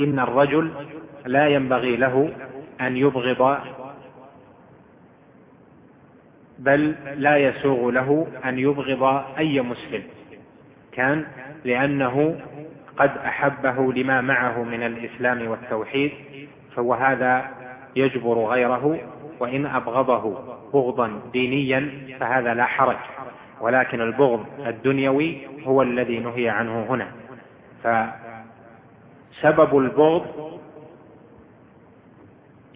إن الرجل لا ينبغي له أن يبغض بل لا يسوغ له أن يبغض أي مسلم كان لأنه قد أحبه لما معه من الإسلام والتوحيد فهو هذا يجبر غيره وإن أبغضه بغضا دينيا فهذا لا حرج ولكن البغض الدنيوي هو الذي نهي عنه هنا. فسبب البغض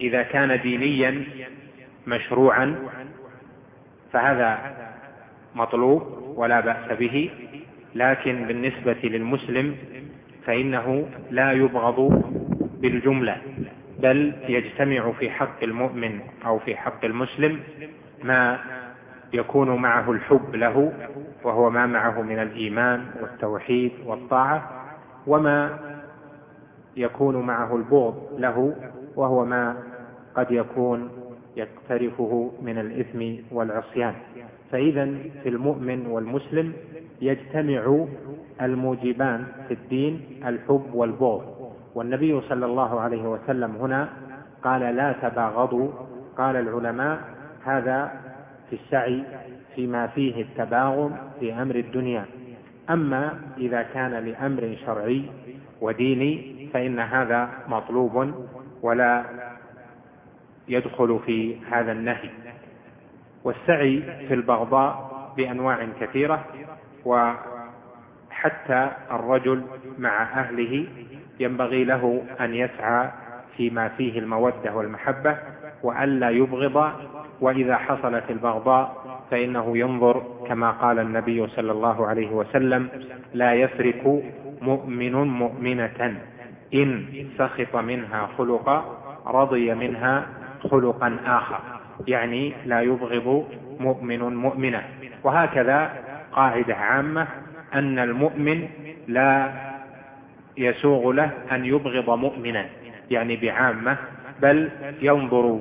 إذا كان دينيا مشروعا فهذا مطلوب ولا بأس به. لكن بالنسبة للمسلم فإنه لا يبغض بالجملة بل يجتمع في حق المؤمن أو في حق المسلم ما يكون معه الحب له وهو ما معه من الإيمان والتوحيد والطاعة وما يكون معه البغض له وهو ما قد يكون يقترفه من الإثم والعصيان. فإذا في المؤمن والمسلم يجتمع الموجبان في الدين الحب والبغض. والنبي صلى الله عليه وسلم هنا قال لا تباغضوا. قال العلماء هذا في السعي فيما فيه التباغض في أمر الدنيا. أما إذا كان لأمر شرعي وديني فإن هذا مطلوب ولا يدخل في هذا النهي. والسعي في البغضاء بأنواع كثيرة وحتى الرجل مع أهله ينبغي له أن يسعى فيما فيه المودة والمحبة والا يبغض وإذا حصلت البغضاء فإنه ينظر كما قال النبي صلى الله عليه وسلم لا يسرق مؤمن مؤمنة. إن سخط منها خلقا رضي منها خلقا آخر. يعني لا يبغض مؤمن مؤمنة. وهكذا قاعدة عامة أن المؤمن لا يسوغ له أن يبغض مؤمنا يعني بعامة بل ينظر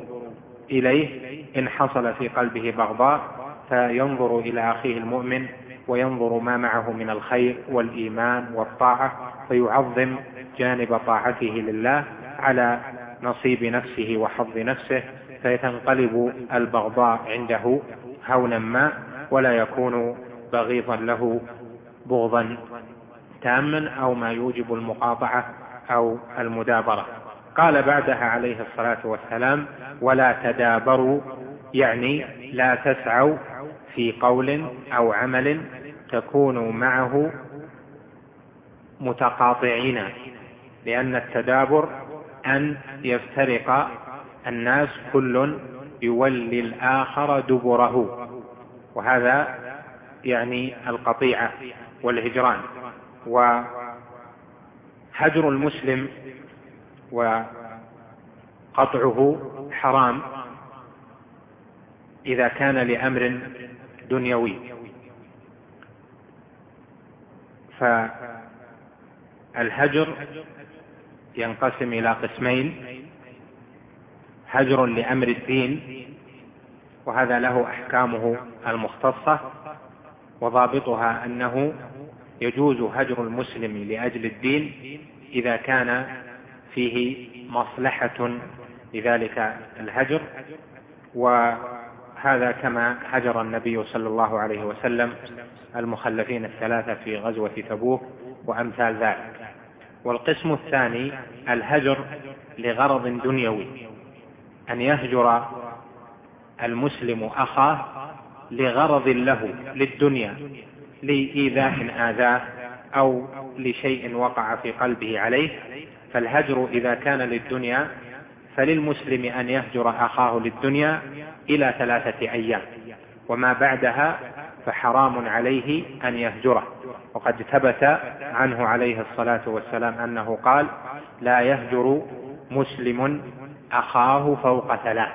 إليه إن حصل في قلبه بغضاء فينظر إلى أخيه المؤمن وينظر ما معه من الخير والإيمان والطاعة فيعظم جانب طاعته لله على نصيب نفسه وحظ نفسه فتنقلب البغضاء عنده هونا ما ولا يكون بغيضا له بغضا تاما أو ما يوجب المقاطعة أو المدابرة. قال بعدها عليه الصلاة والسلام ولا تدابروا يعني لا تسعوا في قول أو عمل تكونوا معه متقاطعين. لأن التدابر أن يفترق الناس كل يولي الآخر دبره. وهذا يعني القطيعة والهجران. وهجر المسلم وقطعه حرام إذا كان لأمر دنيوي. فالهجر ينقسم إلى قسمين. هجر لأمر الدين وهذا له أحكامه المختصة وضابطها أنه يجوز هجر المسلم لأجل الدين إذا كان فيه مصلحة لذلك الهجر. وهذا كما هجر النبي صلى الله عليه وسلم المخلفين الثلاثة في غزوة تبوك وأمثال ذلك. والقسم الثاني الهجر لغرض دنيوي أن يهجر المسلم أخاه لغرض له للدنيا لإيذاء آذاه أو لشيء وقع في قلبه عليه. فالهجر إذا كان للدنيا فللمسلم أن يهجر أخاه للدنيا إلى ثلاثة أيام. وما بعدها فحرام عليه أن يهجره. وقد ثبت عنه عليه الصلاة والسلام أنه قال لا يهجر مسلم أخاه فوق ثلاث.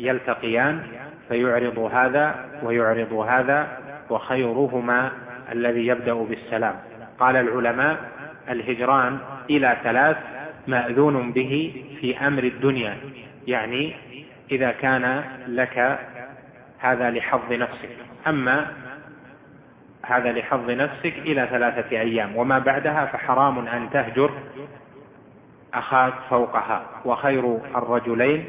يلتقيان فيعرض هذا ويعرض هذا وخيرهما الذي يبدأ بالسلام. قال العلماء الهجران إلى ثلاث مأذون به في أمر الدنيا. يعني إذا كان لك هذا لحظ نفسك. أما هذا لحظ نفسك إلى ثلاثة أيام وما بعدها فحرام أن تهجر أخاك فوقها وخير الرجلين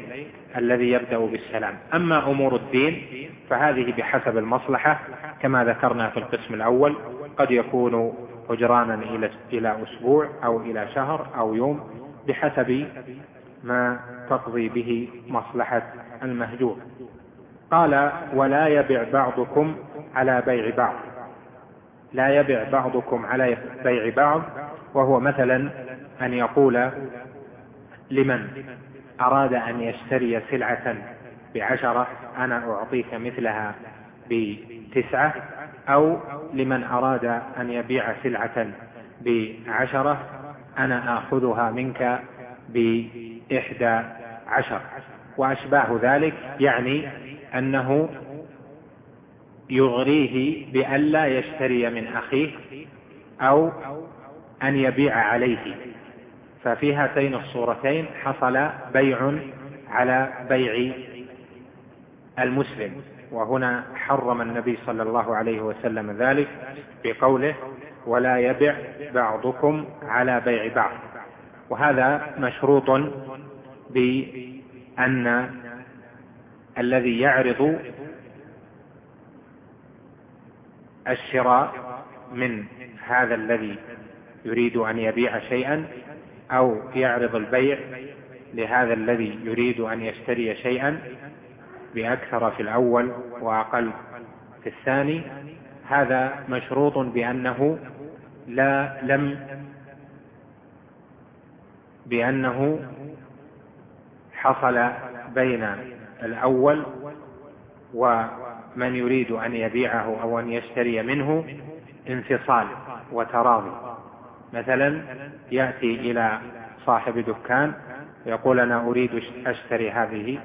الذي يبدأ بالسلام. أما أمور الدين فهذه بحسب المصلحة كما ذكرنا في القسم الأول قد يكون هجرانا إلى إلى أسبوع أو إلى شهر أو يوم بحسب ما تقضي به مصلحة المهجور. قال ولا يبع بعضكم على بيع بعض. لا يبع بعضكم على بيع بعض وهو مثلا أن يقول لمن أراد أن يشتري سلعة بعشرة أنا أعطيك مثلها بتسعة أو لمن أراد أن يبيع سلعة بعشرة أنا آخذها منك بإحدى عشر. وأشباه ذلك يعني أنه يغريه بألا يشتري من أخيه أو أن يبيع عليه. ففي هاتين الصورتين حصل بيع على بيع المسلم. وهنا حرم النبي صلى الله عليه وسلم ذلك بقوله ولا يبع بعضكم على بيع بعض. وهذا مشروط بأن الذي يعرض الشراء من هذا الذي يريد أن يبيع شيئا أو يعرض البيع لهذا الذي يريد أن يشتري شيئا بأكثر في الأول وأقل في الثاني هذا مشروط بأنه لا لم بأنه حصل بين الأول ومن يريد أن يبيعه أو أن يشتري منه انفصال وتراضي. مثلا يأتي إلى صاحب دكان يقول أنا أريد أشتري هذه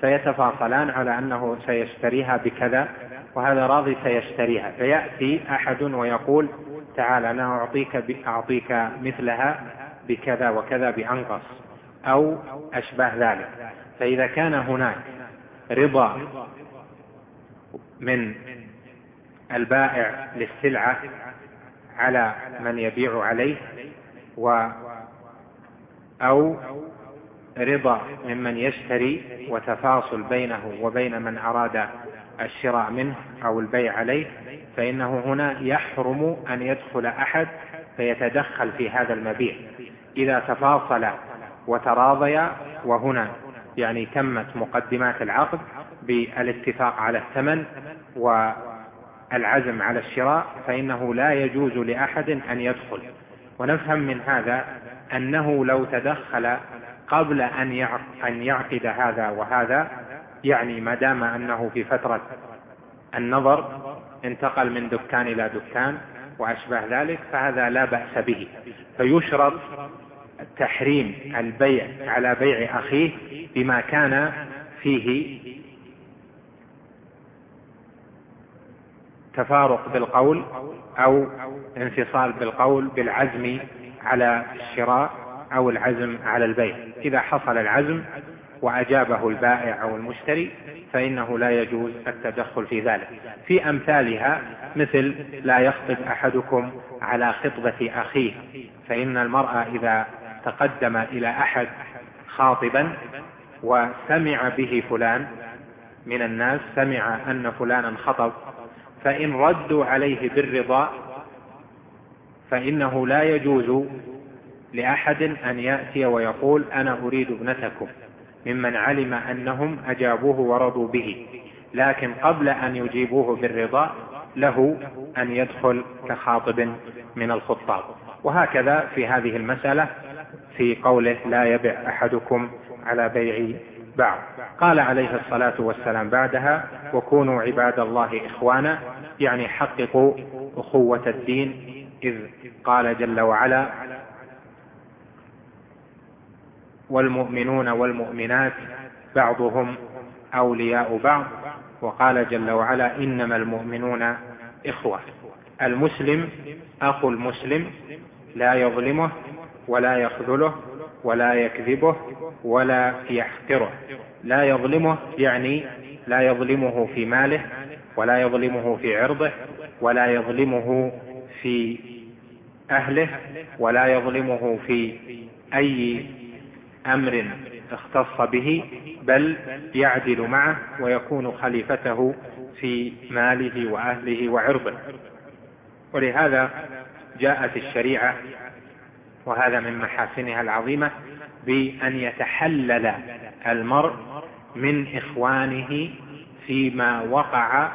فيتفاصلان على أنه سيشتريها بكذا وهذا راضي سيشتريها. فيأتي أحد ويقول تعال أنا أعطيك أعطيك مثلها بكذا وكذا بأنقص أو أشبه ذلك. فإذا كان هناك رضا من البائع للسلعة على من يبيع عليه و أو رضا ممن يشتري وتفاصل بينه وبين من أراد الشراء منه أو البيع عليه فإنه هنا يحرم أن يدخل أحد فيتدخل في هذا المبيع. إذا تفاصل وتراضيا وهنا يعني تمت مقدمات العقد بالاتفاق على الثمن والعزم على الشراء فإنه لا يجوز لأحد أن يدخل. ونفهم من هذا أنه لو تدخل قبل أن يعقد هذا وهذا يعني ما دام أنه في فترة النظر انتقل من دكان إلى دكان وأشبه ذلك فهذا لا بأس به. فيشرط تحريم البيع على بيع أخيه بما كان فيه تفارق بالقول أو انفصال بالقول بالعزم على الشراء أو العزم على البيع. إذا حصل العزم وأجابه البائع أو المشتري فإنه لا يجوز التدخل في ذلك. في أمثالها مثل لا يخطب أحدكم على خطبة أخيه فإن المرأة إذا تقدم إلى أحد خاطبا وسمع به فلان من الناس سمع أن فلانا خطب فإن ردوا عليه بالرضا فإنه لا يجوز لأحد أن يأتي ويقول أنا أريد ابنتكم ممن علم أنهم أجابوه ورضوا به. لكن قبل أن يجيبوه بالرضا له أن يدخل كخاطب من الخطاب. وهكذا في هذه المسألة في قوله لا يبع أحدكم على بيع بعض. قال عليه الصلاة والسلام بعدها وكونوا عباد الله إخوانا يعني حققوا أخوة الدين. إذ قال جل وعلا والمؤمنون والمؤمنات بعضهم أولياء بعض. وقال جل وعلا إنما المؤمنون إخوة. المسلم أخو المسلم لا يظلمه ولا يخذله ولا يكذبه ولا يحقره. لا يظلمه يعني لا يظلمه في ماله ولا يظلمه في عرضه ولا يظلمه في أهله ولا يظلمه في أي أمر اختص به بل يعدل معه ويكون خليفته في ماله وأهله وعرضه. ولهذا جاءت الشريعة وهذا من محاسنها العظيمة بأن يتحلل المرء من إخوانه فيما وقع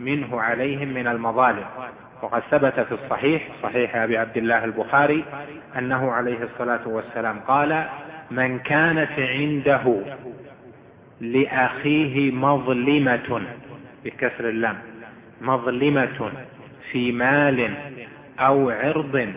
منه عليهم من المظالم. وقد ثبت في الصحيح صحيح أبي عبد الله البخاري أنه عليه الصلاة والسلام قال من كانت عنده لأخيه مظلمة بكسر اللام مظلمة في مال أو عرض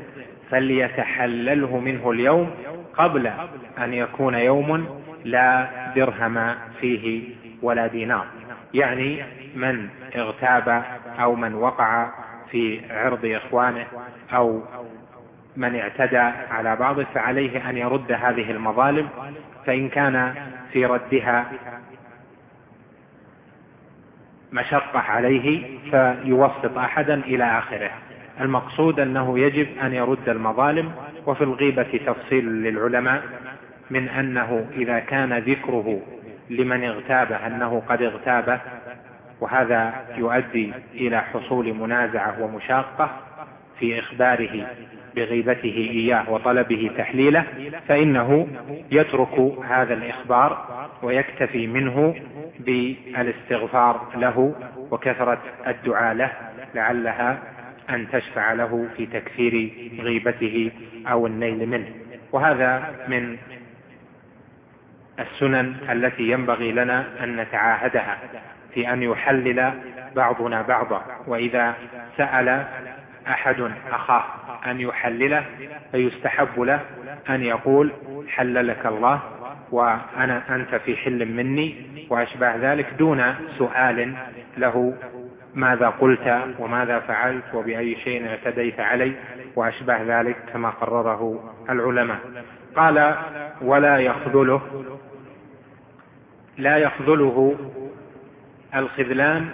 فليتحلله منه اليوم قبل أن يكون يوم لا درهم فيه ولا دينار. يعني من اغتاب أو من وقع في عرض إخوانه أو من اعتدى على بعضه فعليه أن يرد هذه المظالم فإن كان في ردها مشقة عليه فيوسط أحدا إلى آخره. المقصود أنه يجب أن يرد المظالم وفي الغيبة تفصيل للعلماء من أنه إذا كان ذكره لمن اغتابه أنه قد اغتابه وهذا يؤدي إلى حصول منازعة ومشاقة في إخباره بغيبته إياه وطلبه تحليله فإنه يترك هذا الإخبار ويكتفي منه بالاستغفار له وكثرة الدعاء له لعلها أن تشفع له في تكثير غيبته أو النيل منه. وهذا من السنن التي ينبغي لنا أن نتعاهدها في أن يحلل بعضنا بعضا. وإذا سأل أحد أخاه أن يحلله فيستحب له أن يقول حللك الله وأنا أنت في حل مني. وأشبه ذلك دون سؤال له ماذا قلت وماذا فعلت وبأي شيء اعتديت علي وأشبه ذلك كما قرره العلماء. قال ولا يخذله لا يخذله الخذلان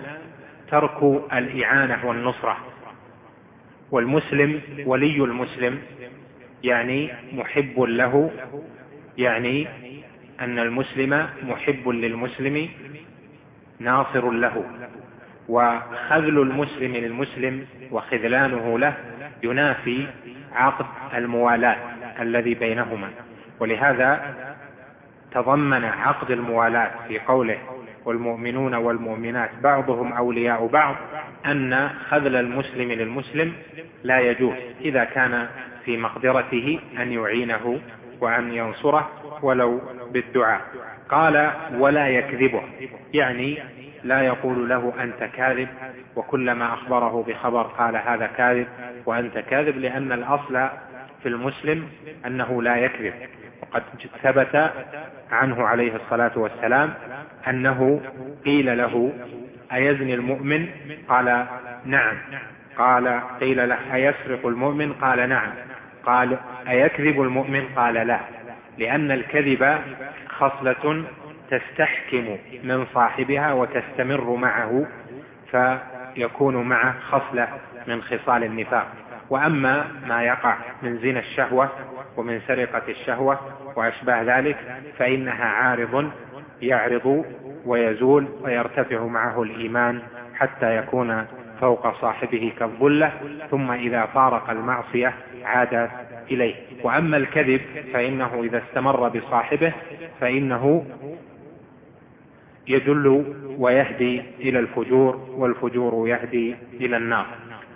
ترك الإعانة والنصرة. والمسلم ولي المسلم يعني محب له يعني أن المسلم محب للمسلم ناصر له. وخذل المسلم للمسلم وخذلانه له ينافي عقد الموالاة الذي بينهما. ولهذا تضمن عقد الموالاة في قوله والمؤمنون والمؤمنات بعضهم أولياء بعض أن خذل المسلم للمسلم لا يجوز إذا كان في مقدرته أن يعينه وأن ينصره ولو بالدعاء. قال ولا يكذبه يعني لا يقول له أنت كاذب وكلما أخبره بخبر قال هذا كاذب وأنت كاذب لأن الأصل في المسلم أنه لا يكذب. وقد ثبت عنه عليه الصلاة والسلام أنه قيل له أيزني المؤمن؟ قال نعم. قال قيل له أيسرق المؤمن؟ قال نعم. قال أيكذب المؤمن؟ قال لا. لأن الكذب خصلة تستحكم من صاحبها وتستمر معه فيكون معه خصلة من خصال النفاق. وأما ما يقع من زنا الشهوة ومن سرقة الشهوة وأشباه ذلك فإنها عارض يعرض ويزول ويرتفع معه الإيمان حتى يكون فوق صاحبه كالظلة ثم إذا فارق المعصية عاد إليه. وأما الكذب فإنه إذا استمر بصاحبه فإنه يدل ويهدي إلى الفجور والفجور يهدي إلى النار.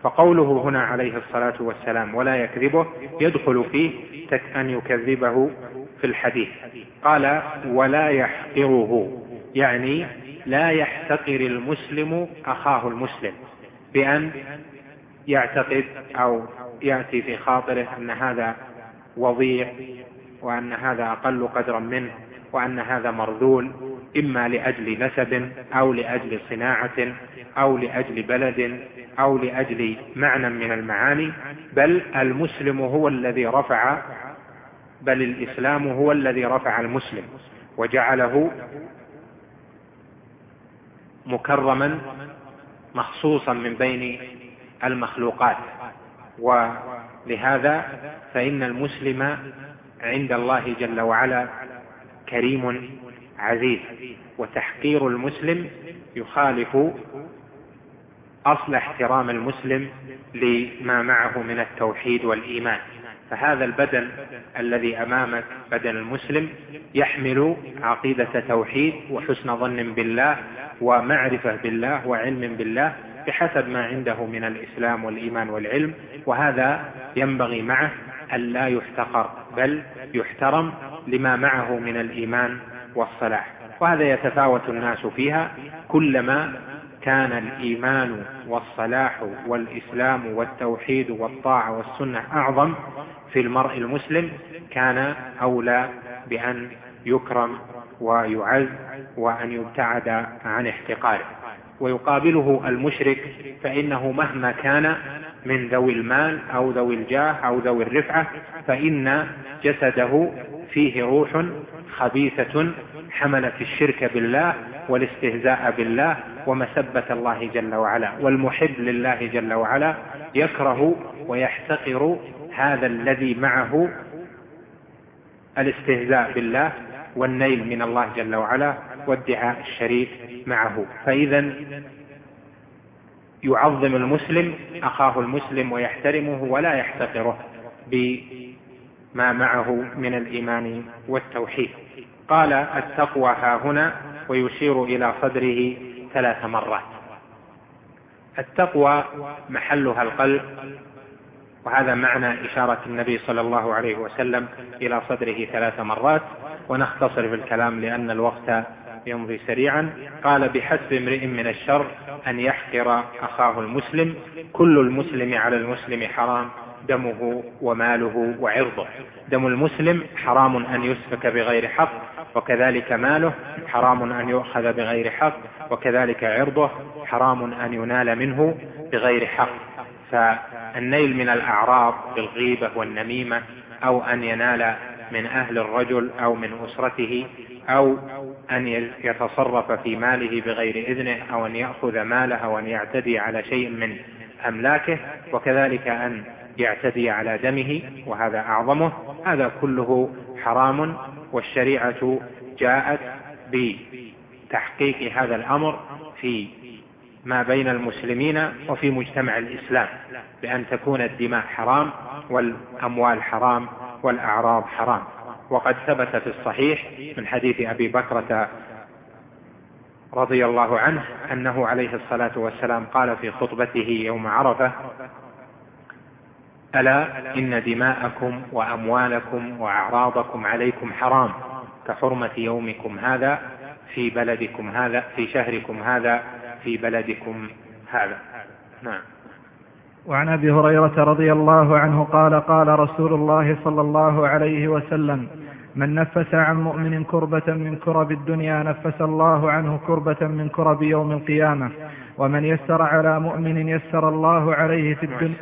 فقوله هنا عليه الصلاة والسلام ولا يكذبه يدخل فيه أن يكذبه في الحديث. قال ولا يحقره يعني لا يحتقر المسلم أخاه المسلم بأن يعتقد أو يأتي في خاطره أن هذا وضيع وأن هذا أقل قدرا منه. وأن هذا مرذول إما لأجل نسب أو لأجل صناعة أو لأجل بلد أو لأجل معنى من المعاني بل المسلم هو الذي رفع بل الإسلام هو الذي رفع المسلم وجعله مكرما مخصوصا من بين المخلوقات. ولهذا فإن المسلم عند الله جل وعلا كريم عزيز. وتحقير المسلم يخالف أصل احترام المسلم لما معه من التوحيد والإيمان. فهذا البدن الذي أمامك بدن المسلم يحمل عقيدة توحيد وحسن ظن بالله ومعرفة بالله وعلم بالله بحسب ما عنده من الإسلام والإيمان والعلم. وهذا ينبغي معه الا يحتقر بل يحترم لما معه من الإيمان والصلاح. وهذا يتفاوت الناس فيها كلما كان الإيمان والصلاح والإسلام والتوحيد والطاعة والسنة أعظم في المرء المسلم كان أولى بأن يكرم ويعز وأن يبتعد عن احتقاره. ويقابله المشرك فإنه مهما كان من ذوي المال أو ذوي الجاه أو ذوي الرفعة فإن جسده فيه روح خبيثة حملت الشرك بالله والاستهزاء بالله ومسبة الله جل وعلا والمحب لله جل وعلا يكره ويحتقر هذا الذي معه الاستهزاء بالله والنيل من الله جل وعلا وادعاء الشريك معه. فإذا يعظم المسلم أخاه المسلم ويحترمه ولا يحتقره بما معه من الإيمان والتوحيد. قال التقوى ها هنا ويشير إلى صدره ثلاث مرات. التقوى محلها القلب وهذا معنى إشارة النبي صلى الله عليه وسلم إلى صدره ثلاث مرات. ونختصر في الكلام لأن الوقت يمضي سريعا. قال بحسب امرئ من الشر أن يحقر أخاه المسلم. كل المسلم على المسلم حرام دمه وماله وعرضه. دم المسلم حرام أن يسفك بغير حق وكذلك ماله حرام أن يؤخذ بغير حق وكذلك عرضه حرام أن ينال منه بغير حق. فالنيل من الأعراض بالغيبة والنميمة أو أن ينال من أهل الرجل أو من أسرته أو أن يتصرف في ماله بغير إذنه أو أن يأخذ ماله أو أن يعتدي على شيء من أملاكه وكذلك أن يعتدي على دمه وهذا أعظمه. هذا كله حرام والشريعة جاءت بتحقيق هذا الأمر في ما بين المسلمين وفي مجتمع الإسلام بأن تكون الدماء حرام والأموال حرام والأعراض حرام. وقد ثبت في الصحيح من حديث أبي بكرة رضي الله عنه أنه عليه الصلاة والسلام قال في خطبته يوم عرفة ألا إن دماءكم وأموالكم وأعراضكم عليكم حرام كحرمة يومكم هذا في بلدكم هذا في شهركم هذا في بلدكم هذا. نعم. وعن أبي هريرة رضي الله عنه قال قال رسول الله صلى الله عليه وسلم من نفس عن مؤمن كربة من كرب الدنيا نفس الله عنه كربة من كرب يوم القيامة. ومن يسر على مؤمن يسر الله عليه في الدنيا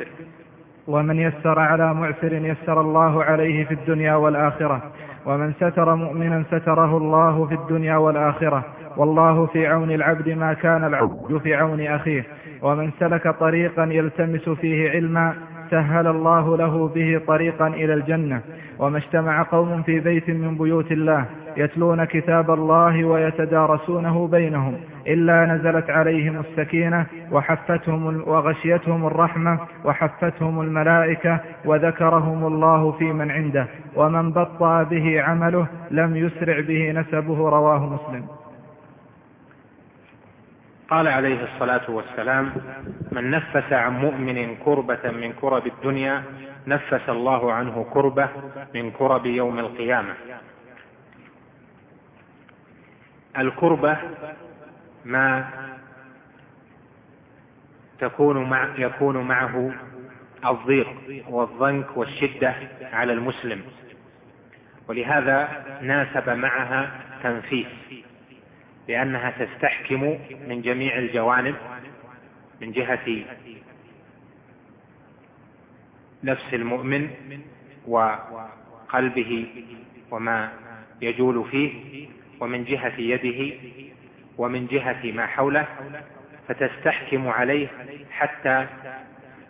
ومن يسر على معسر يسر الله عليه في الدنيا والآخرة. ومن ستر مؤمنا ستره الله في الدنيا والآخرة. والله في عون العبد ما كان العبد في عون أخيه. ومن سلك طريقا يلتمس فيه علما سهل الله له به طريقا إلى الجنة. وما اجتمع قوم في بيت من بيوت الله يتلون كتاب الله ويتدارسونه بينهم إلا نزلت عليهم السكينة وحفتهم وغشيتهم الرحمة وحفتهم الملائكة وذكرهم الله في من عنده. ومن بطأ به عمله لم يسرع به نسبه رواه مسلم. قال عليه الصلاة والسلام من نفس عن مؤمن كربة من كرب الدنيا نفس الله عنه كربة من كرب يوم القيامة. الكربة ما تكون مع يكون معه الضيق والضنك والشدة على المسلم ولهذا ناسب معها تنفيس. لأنها تستحكم من جميع الجوانب من جهة نفس المؤمن وقلبه وما يجول فيه ومن جهة يده ومن جهة ما حوله فتستحكم عليه حتى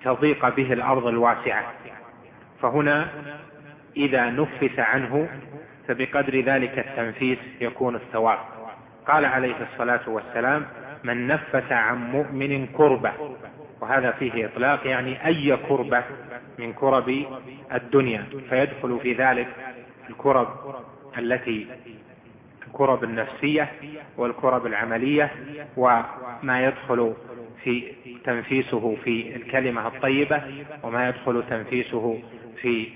تضيق به الأرض الواسعة. فهنا إذا نفس عنه فبقدر ذلك التنفيس يكون الثواب. قال عليه الصلاة والسلام من نفس عن مؤمن كربة وهذا فيه إطلاق يعني أي كربة من كرب الدنيا. فيدخل في ذلك الكرب التي الكرب النفسية والكرب العملية وما يدخل في تنفيسه في الكلمة الطيبة وما يدخل تنفيسه في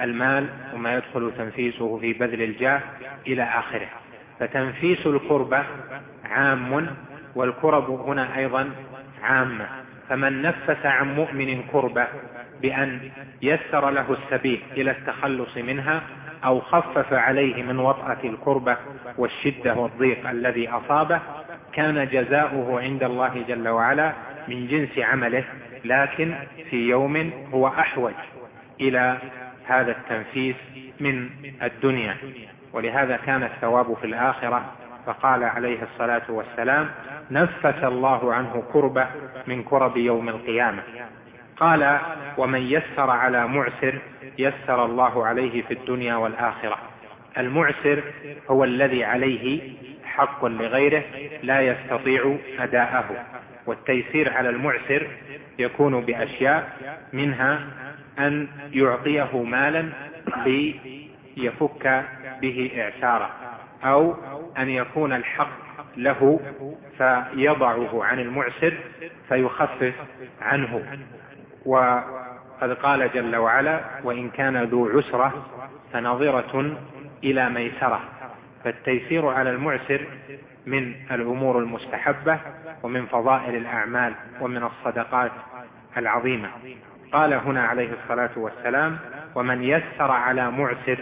المال وما يدخل تنفيسه في بذل الجاه إلى آخره. فتنفيس الكربة عام والكرب هنا أيضا عامة فمن نفس عن مؤمن كربة بأن يسر له السبيل إلى التخلص منها أو خفف عليه من وطأة الكربة والشدة والضيق الذي أصابه كان جزاؤه عند الله جل وعلا من جنس عمله لكن في يوم هو أحوج إلى هذا التنفيس من الدنيا. ولهذا كان الثواب في الآخرة فقال عليه الصلاة والسلام نفس الله عنه كربة من كرب يوم القيامة. قال ومن يسر على معسر يسر الله عليه في الدنيا والآخرة. المعسر هو الذي عليه حق لغيره لا يستطيع أداءه والتيسير على المعسر يكون بأشياء منها أن يعطيه مالا ليفك به إعساره أو أن يكون الحق له فيضعه عن المعسر فيخفف عنه. وقد قال جل وعلا وإن كان ذو عسرة فنظرة إلى ميسرة فالتيسير على المعسر من الأمور المستحبة ومن فضائل الأعمال ومن الصدقات العظيمة. قال هنا عليه الصلاة والسلام ومن يسر على معسر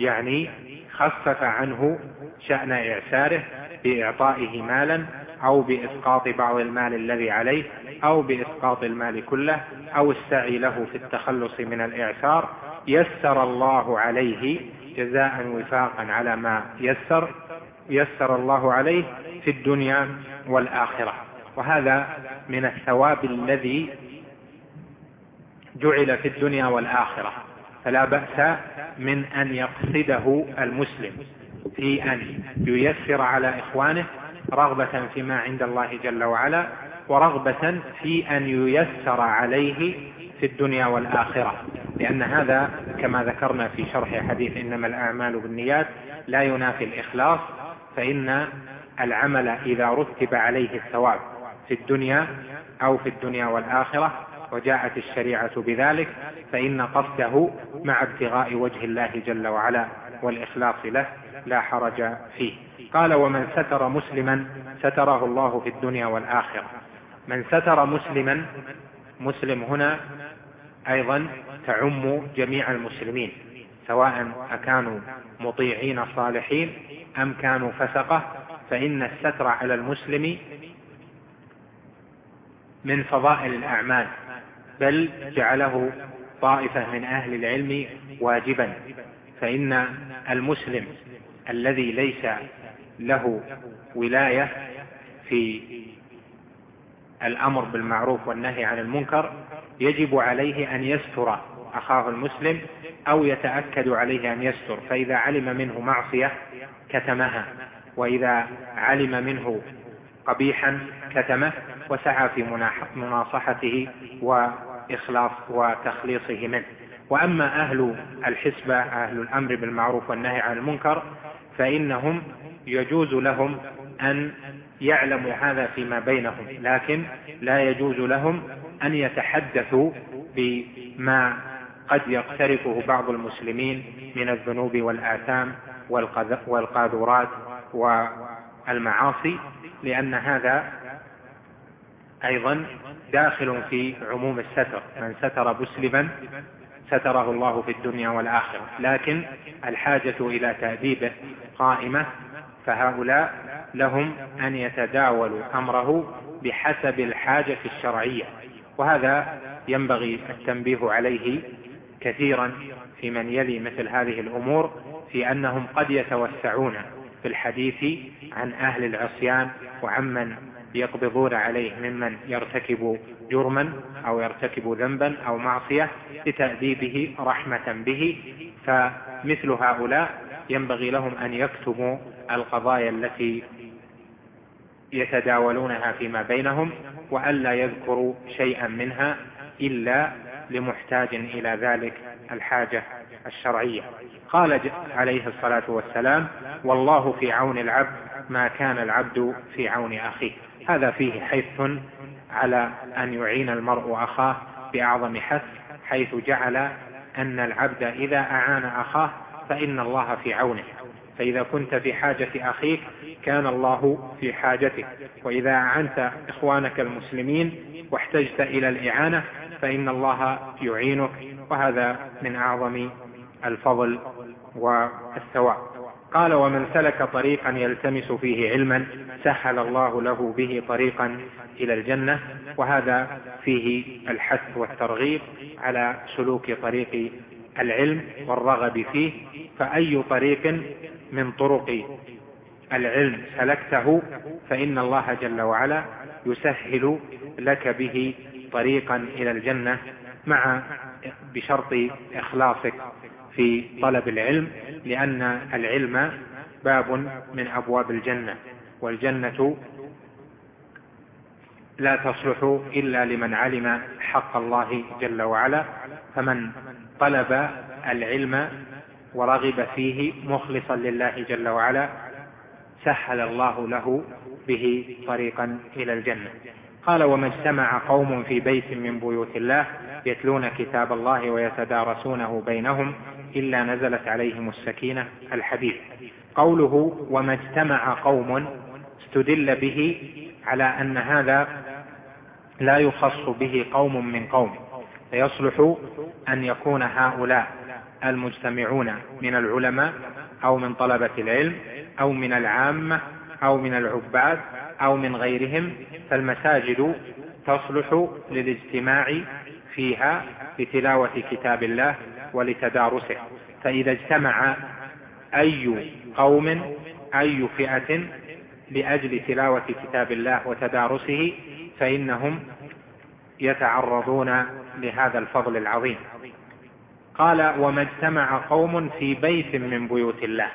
يعني خفف عنه شأن إعساره بإعطائه مالا أو بإسقاط بعض المال الذي عليه أو بإسقاط المال كله أو السعي له في التخلص من الإعسار. يسر الله عليه جزاء وفاقا على ما يسر. يسر الله عليه في الدنيا والآخرة. وهذا من الثواب الذي جعل في الدنيا والآخرة. فلا بأس من أن يقصده المسلم في أن ييسر على إخوانه رغبة فيما عند الله جل وعلا ورغبة في أن ييسر عليه في الدنيا والآخرة. لأن هذا كما ذكرنا في شرح حديث إنما الأعمال بالنيات لا ينافي الإخلاص فإن العمل إذا رتب عليه الثواب في الدنيا أو في الدنيا والآخرة وجاءت الشريعة بذلك فإن قصده مع ابتغاء وجه الله جل وعلا والإخلاص له لا حرج فيه. قال ومن ستر مسلما ستره الله في الدنيا والآخرة. من ستر مسلما مسلم هنا أيضا تعم جميع المسلمين سواء أكانوا مطيعين صالحين أم كانوا فسقة فإن الستر على المسلم من فضائل الأعمال. بل جعله طائفة من أهل العلم واجبا فإن المسلم الذي ليس له ولاية في الأمر بالمعروف والنهي عن المنكر يجب عليه أن يستر أخاه المسلم أو يتأكد عليه أن يستر فإذا علم منه معصية كتمها وإذا علم منه قبيحا كتمه وسعى في مناصحته وإخلاص وتخليصه منه. وأما أهل الحسبة أهل الأمر بالمعروف والنهي عن المنكر فإنهم يجوز لهم أن يعلموا هذا فيما بينهم لكن لا يجوز لهم أن يتحدثوا بما قد يقترفه بعض المسلمين من الذنوب والآثام والقاذورات والمعاصي. لأن هذا أيضا داخل في عموم الستر. من ستر مسلما ستره الله في الدنيا والآخرة. لكن الحاجة إلى تأديبه قائمة فهؤلاء لهم أن يتداولوا أمره بحسب الحاجة الشرعية. وهذا ينبغي التنبيه عليه كثيرا في من يلي مثل هذه الأمور في أنهم قد يتوسعون في الحديث عن أهل العصيان وعمن يقبضون عليه ممن يرتكب جرما أو يرتكب ذنبا أو معصية لتأديبه رحمة به فمثل هؤلاء ينبغي لهم أن يكتبوا القضايا التي يتداولونها فيما بينهم وألا يذكروا شيئا منها إلا لمحتاج إلى ذلك الحاجة الشرعية. قال عليه الصلاة والسلام والله في عون العبد ما كان العبد في عون أخيه. هذا فيه حث على أن يعين المرء أخاه بأعظم حث حيث جعل أن العبد إذا أعان أخاه فإن الله في عونه. فإذا كنت في حاجة أخيك كان الله في حاجتك. وإذا أعنت إخوانك المسلمين واحتجت إلى الإعانة فإن الله يعينك وهذا من أعظم الفضل والثواب. قال ومن سلك طريقا يلتمس فيه علما سهل الله له به طريقا إلى الجنة وهذا فيه الحث والترغيب على سلوك طريق العلم والرغب فيه. فأي طريق من طرق العلم سلكته فإن الله جل وعلا يسهل لك به طريقا إلى الجنة مع بشرط إخلاصك في طلب العلم لأن العلم باب من أبواب الجنة والجنة لا تصلح إلا لمن علم حق الله جل وعلا فمن طلب العلم ورغب فيه مخلصا لله جل وعلا سهل الله له به طريقا إلى الجنة. قال وما اجتمع قوم في بيت من بيوت الله يتلون كتاب الله ويتدارسونه بينهم إلا نزلت عليهم السكينة الحديث. قوله وما اجتمع قوم استدل به على أن هذا لا يخص به قوم من قوم. فيصلح أن يكون هؤلاء المجتمعون من العلماء أو من طلبة العلم أو من العامة أو من العباد أو من غيرهم فالمساجد تصلح للاجتماع فيها لتلاوة كتاب الله ولتدارسه. فإذا اجتمع أي قوم أي فئة لأجل تلاوة كتاب الله وتدارسه فإنهم يتعرضون لهذا الفضل العظيم. قال وما اجتمع قوم في بيت من بيوت الله.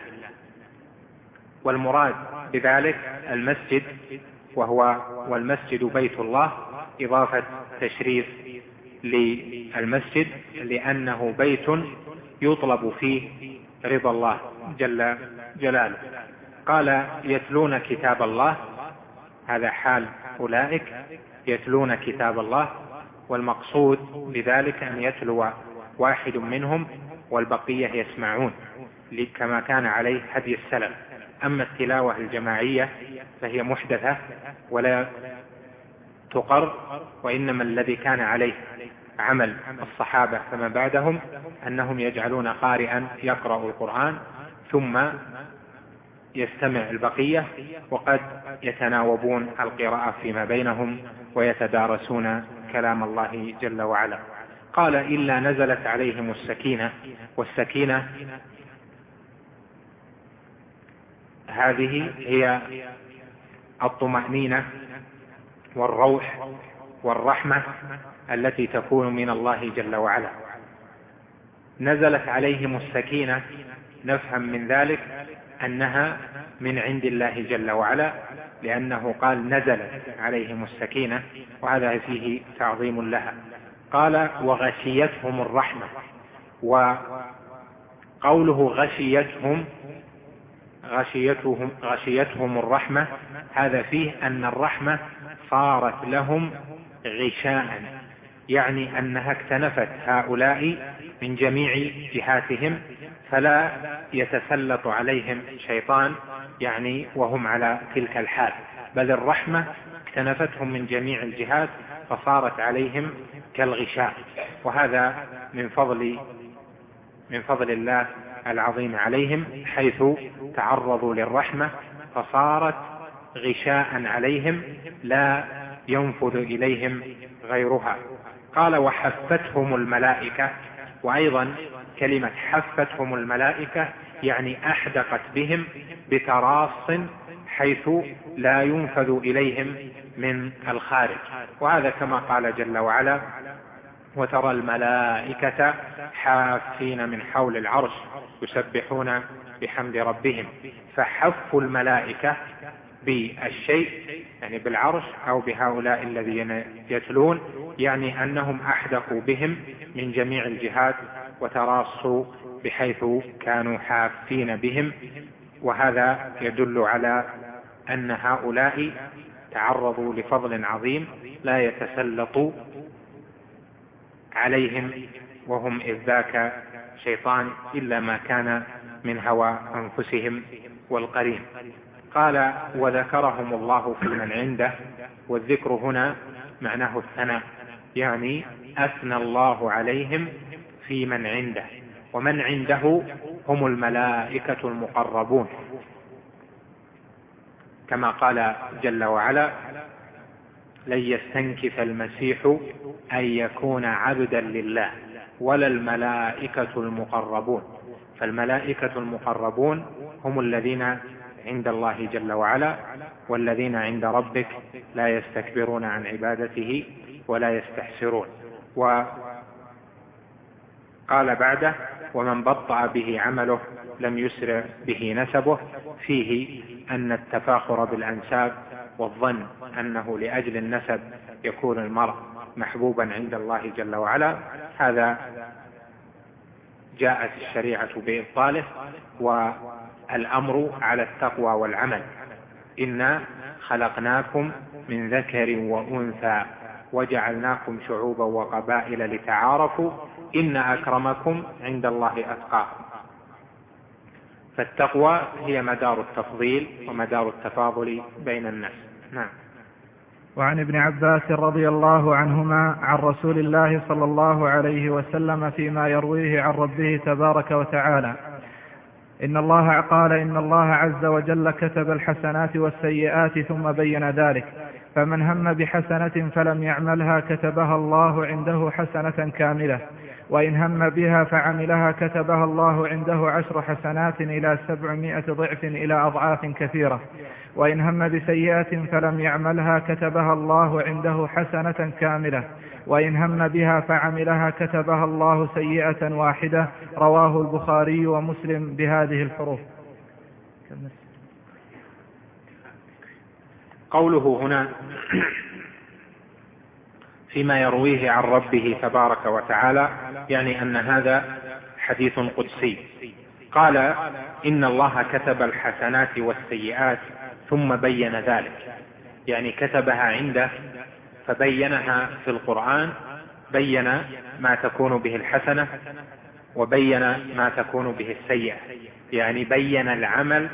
والمراد بذلك المسجد وهو والمسجد بيت الله إضافة تشريف للمسجد لأنه بيت يطلب فيه رضا الله جل جلاله. قال يتلون كتاب الله هذا حال أولئك يتلون كتاب الله والمقصود بذلك أن يتلو واحد منهم والبقية يسمعون كما كان عليه هدي السلف. أما التلاوة الجماعية فهي محدثة ولا تقر وإنما الذي كان عليه عمل الصحابة فما بعدهم أنهم يجعلون قارئا يقرأ القرآن ثم يستمع البقية وقد يتناوبون القراءة فيما بينهم ويتدارسون كلام الله جل وعلا. قال إلا نزلت عليهم السكينة والسكينة هذه هي الطمأنينة والروح والرحمة التي تكون من الله جل وعلا. نزلت عليهم السكينة نفهم من ذلك أنها من عند الله جل وعلا لأنه قال نزلت عليهم السكينة وهذا فيه تعظيم لها. قال وغشيتهم الرحمة وقوله غشيتهم غشيتهم, غشيتهم الرحمة. هذا فيه أن الرحمة صارت لهم غشاء يعني أنها اكتنفت هؤلاء من جميع جهاتهم فلا يتسلط عليهم شيطان يعني وهم على تلك الحال. بل الرحمة اكتنفتهم من جميع الجهات فصارت عليهم كالغشاء. وهذا من فضل من فضل الله العظيم عليهم حيث تعرضوا للرحمة فصارت غشاء عليهم لا ينفذ إليهم غيرها. قال وحفتهم الملائكة. وأيضا كلمة حفتهم الملائكة يعني أحدقت بهم بتراص حيث لا ينفذ إليهم من الخارج. وهذا كما قال جل وعلا وترى الملائكة حافين من حول العرش يسبحون بحمد ربهم. فحف الملائكة بالشيء يعني بالعرش أو بهؤلاء الذين يتلون يعني أنهم أحدقوا بهم من جميع الجهات وتراصوا بحيث كانوا حافين بهم. وهذا يدل على أن هؤلاء تعرضوا لفضل عظيم لا يتسلط عليهم وهم إذ ذاك شيطان إلا ما كان من هوى أنفسهم والقرين. قال وذكرهم الله في من عنده والذكر هنا معناه الثناء يعني أثنى الله عليهم في من عنده ومن عنده هم الملائكة المقربون. كما قال جل وعلا لن يستنكف المسيح أن يكون عبدا لله ولا الملائكة المقربون. فالملائكة المقربون هم الذين عند الله جل وعلا والذين عند ربك لا يستكبرون عن عبادته ولا يستحسرون. وقال بعده ومن بطأ به عمله لم يسرع به نسبه. فيه أن التفاخر بالأنساب والظن أنه لأجل النسب يكون المرء محبوبا عند الله جل وعلا. هذا جاءت الشريعة بإبطاله والأمر على التقوى والعمل. إنا خلقناكم من ذكر وأنثى وجعلناكم شعوبا وقبائل لتعارفوا. إن أكرمكم عند الله أتقاكم. فالتقوى هي مدار التفضيل ومدار التفاضل بين الناس. نعم. وعن ابن عباس رضي الله عنهما عن رسول الله صلى الله عليه وسلم فيما يرويه عن ربه تبارك وتعالى. إن الله قال إن الله عز وجل كتب الحسنات والسيئات ثم بين ذلك. فمن هم بحسنة فلم يعملها كتبها الله عنده حسنة كاملة. وإن هم بها فعملها كتبها الله عنده عشر حسنات إلى سبعمائة ضعف إلى أضعاف كثيرة. وإن هم بسيئة فلم يعملها كتبها الله عنده حسنة كاملة. وإن هم بها فعملها كتبها الله سيئة واحدة. رواه البخاري ومسلم بهذه الحروف. قوله هنا فيما يرويه عن ربه تبارك وتعالى يعني أن هذا حديث قدسي. قال إن الله كتب الحسنات والسيئات ثم بين ذلك. يعني كتبها عنده فبينها في القرآن بين ما تكون به الحسنة وبين ما تكون به السيئة. يعني بين العمل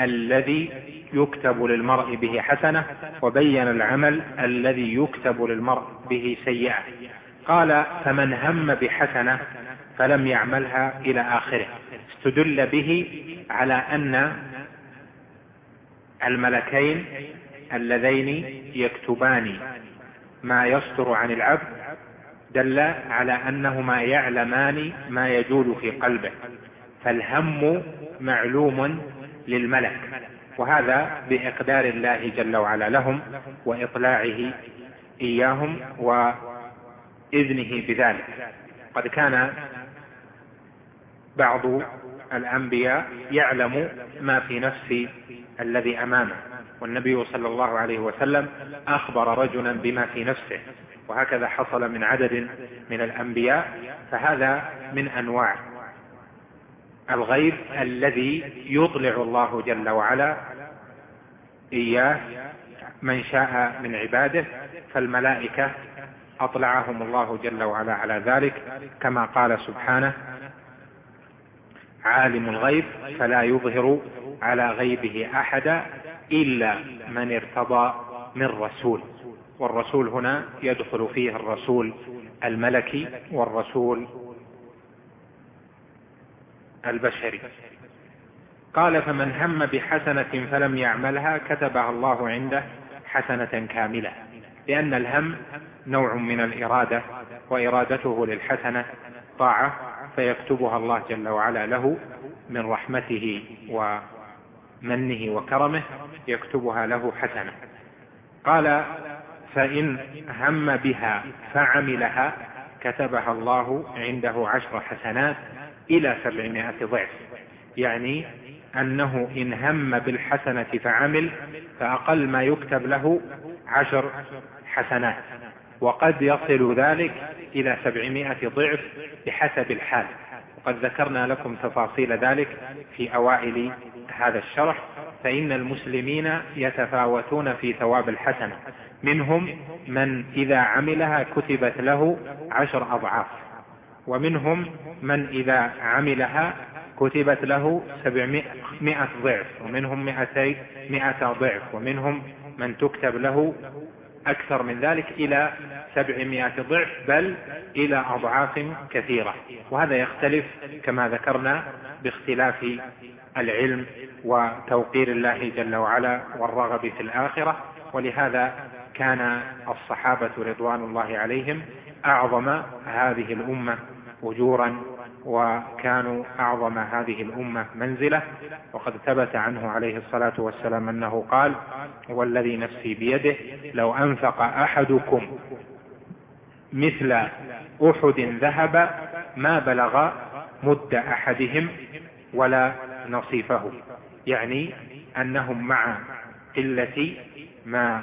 الذي يكتب للمرء به حسنة وبين العمل الذي يكتب للمرء به سيئة. قال فمن هم بحسنة فلم يعملها إلى آخره. استدل به على أن الملكين اللذين يكتبان ما يصدر عن العبد دل على أنهما يعلمان ما يجول في قلبه فالهم معلوم للملك وهذا بإقدار الله جل وعلا لهم وإطلاعه إياهم وإذنه بذلك. قد كان بعض الأنبياء يعلم ما في نفس الذي أمامه والنبي صلى الله عليه وسلم أخبر رجلا بما في نفسه وهكذا حصل من عدد من الأنبياء فهذا من أنواع الغيب الذي يطلع الله جل وعلا إياه من شاء من عباده فالملائكة أطلعهم الله جل وعلا على ذلك كما قال سبحانه عالم الغيب فلا يظهر على غيبه أحدا إلا من ارتضى من رسول. والرسول هنا يدخل فيه الرسول الملكي والرسول البشري. قال فمن هم بحسنة فلم يعملها كتبها الله عنده حسنة كاملة لأن الهم نوع من الإرادة وإرادته للحسنة طاعة فيكتبها الله جل وعلا له من رحمته ومنه وكرمه يكتبها له حسنة. قال فإن هم بها فعملها كتبها الله عنده عشر حسنات إلى سبعمائة ضعف. يعني أنه إن هم بالحسنة فعمل فأقل ما يكتب له عشر حسنات. وقد يصل ذلك إلى سبعمائة ضعف بحسب الحال. وقد ذكرنا لكم تفاصيل ذلك في أوائل هذا الشرح. فإن المسلمين يتفاوتون في ثواب الحسنة. منهم من إذا عملها كتبت له عشر أضعاف ومنهم من إذا عملها كتبت له سبعمائة ضعف ومنهم مئتي مئة ضعف ومنهم من تكتب له أكثر من ذلك إلى سبعمائة ضعف بل إلى أضعاف كثيرة. وهذا يختلف كما ذكرنا باختلاف العلم وتوقير الله جل وعلا والرغب في الآخرة. ولهذا كان الصحابة رضوان الله عليهم أعظم هذه الأمة أجورا وكانوا أعظم هذه الأمة منزلة. وقد ثبت عنه عليه الصلاة والسلام أنه قال والذي نفسي بيده لو أنفق أحدكم مثل أحد ذهب ما بلغ مد أحدهم ولا نصيفه. يعني أنهم مع قلة ما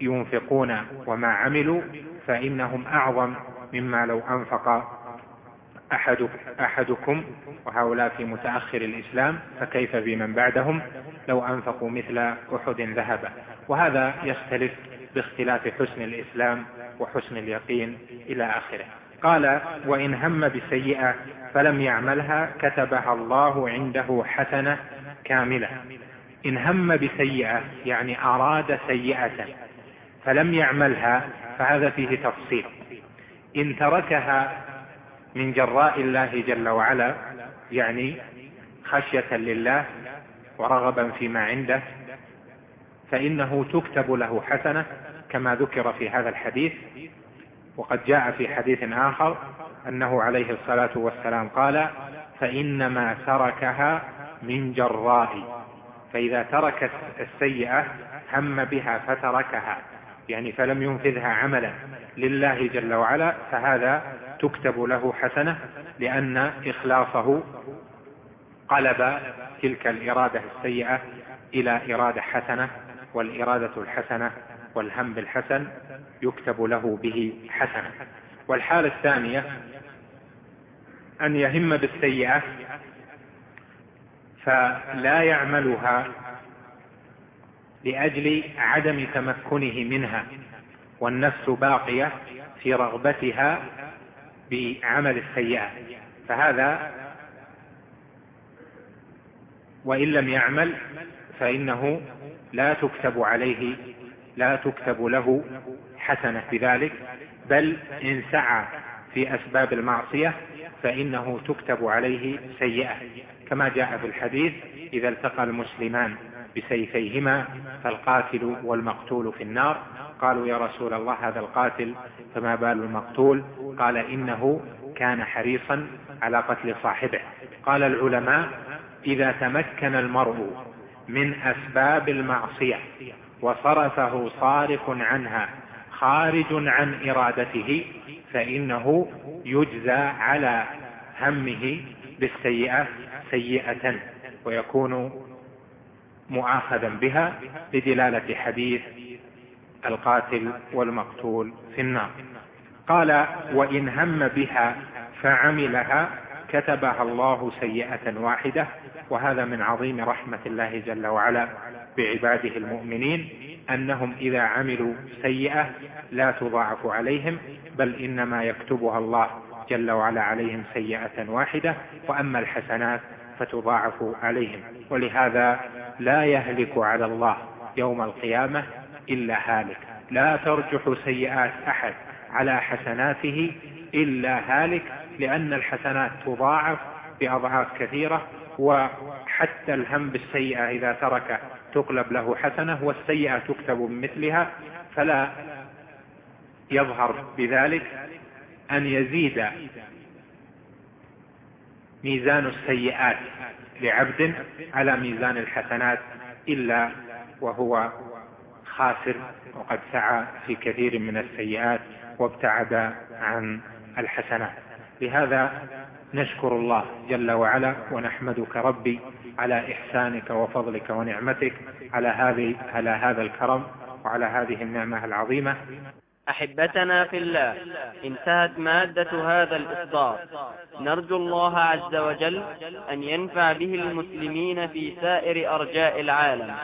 ينفقون وما عملوا فإنهم أعظم مما لو أنفق أحد أحدكم وهؤلاء في متأخر الإسلام فكيف بمن بعدهم؟ لو أنفقوا مثل أحد ذهبا وهذا يختلف باختلاف حسن الإسلام وحسن اليقين إلى آخره. قال وإن هم بسيئة فلم يعملها كتبها الله عنده حسنة كاملة. إن هم بسيئة يعني أراد سيئة. فلم يعملها فهذا فيه تفصيل. إن تركها من جراء الله جل وعلا يعني خشية لله ورغبا فيما عنده فإنه تكتب له حسنة كما ذكر في هذا الحديث وقد جاء في حديث آخر أنه عليه الصلاة والسلام قال فإنما تركها من جراء. فإذا ترك السيئة هم بها فتركها. يعني فلم ينفذها عملا لله جل وعلا فهذا تكتب له حسنة لأن إخلاصه قلب تلك الإرادة السيئة إلى إرادة حسنة والإرادة الحسنة والهم بالحسن يكتب له به حسنة. والحالة الثانية أن يهم بالسيئة فلا يعملها لأجل عدم تمكنه منها والنفس باقية في رغبتها بعمل السيئة. فهذا وإن لم يعمل فإنه لا تكتب عليه لا تكتب له حسنة بذلك. بل إن سعى في أسباب المعصية فإنه تكتب عليه سيئة. كما جاء في الحديث إذا التقى المسلمان بسيفيهما فالقاتل والمقتول في النار. قالوا يا رسول الله هذا القاتل فما بال المقتول؟ قال إنه كان حريصا على قتل صاحبه. قال العلماء إذا تمكن المرء من أسباب المعصية وصرفه صارف عنها خارج عن إرادته فإنه يجزى على همه بالسيئة سيئة ويكون مؤاخذا بها بدلالة حديث القاتل والمقتول في النار. قال وإن هم بها فعملها كتبها الله سيئة واحدة. وهذا من عظيم رحمة الله جل وعلا بعباده المؤمنين أنهم إذا عملوا سيئة لا تضاعف عليهم بل إنما يكتبها الله جل وعلا عليهم سيئة واحدة. وأما الحسنات فتضاعف عليهم. ولهذا لا يهلك على الله يوم القيامة إلا هالك. لا ترجح سيئات أحد على حسناته إلا هالك لأن الحسنات تضاعف بأضعاف كثيرة وحتى الهم بالسيئة إذا ترك تقلب له حسنة والسيئة تكتب بمثلها فلا يظهر بذلك أن يزيد ميزان السيئات لعبد على ميزان الحسنات إلا وهو خاسر وقد سعى في كثير من السيئات وابتعد عن الحسنات. لهذا نشكر الله جل وعلا ونحمدك ربي على إحسانك وفضلك ونعمتك على هذه على هذا الكرم وعلى هذه النعمة العظيمة. أحبتنا في الله. انتهت مادة هذا الإصدار. نرجو الله عز وجل أن ينفع به المسلمين في سائر أرجاء العالم.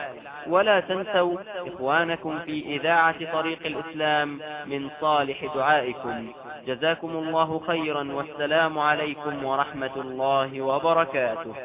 ولا تنسوا إخوانكم في إذاعة طريق الإسلام من صالح دعائكم. جزاكم الله خيرا والسلام عليكم ورحمة الله وبركاته.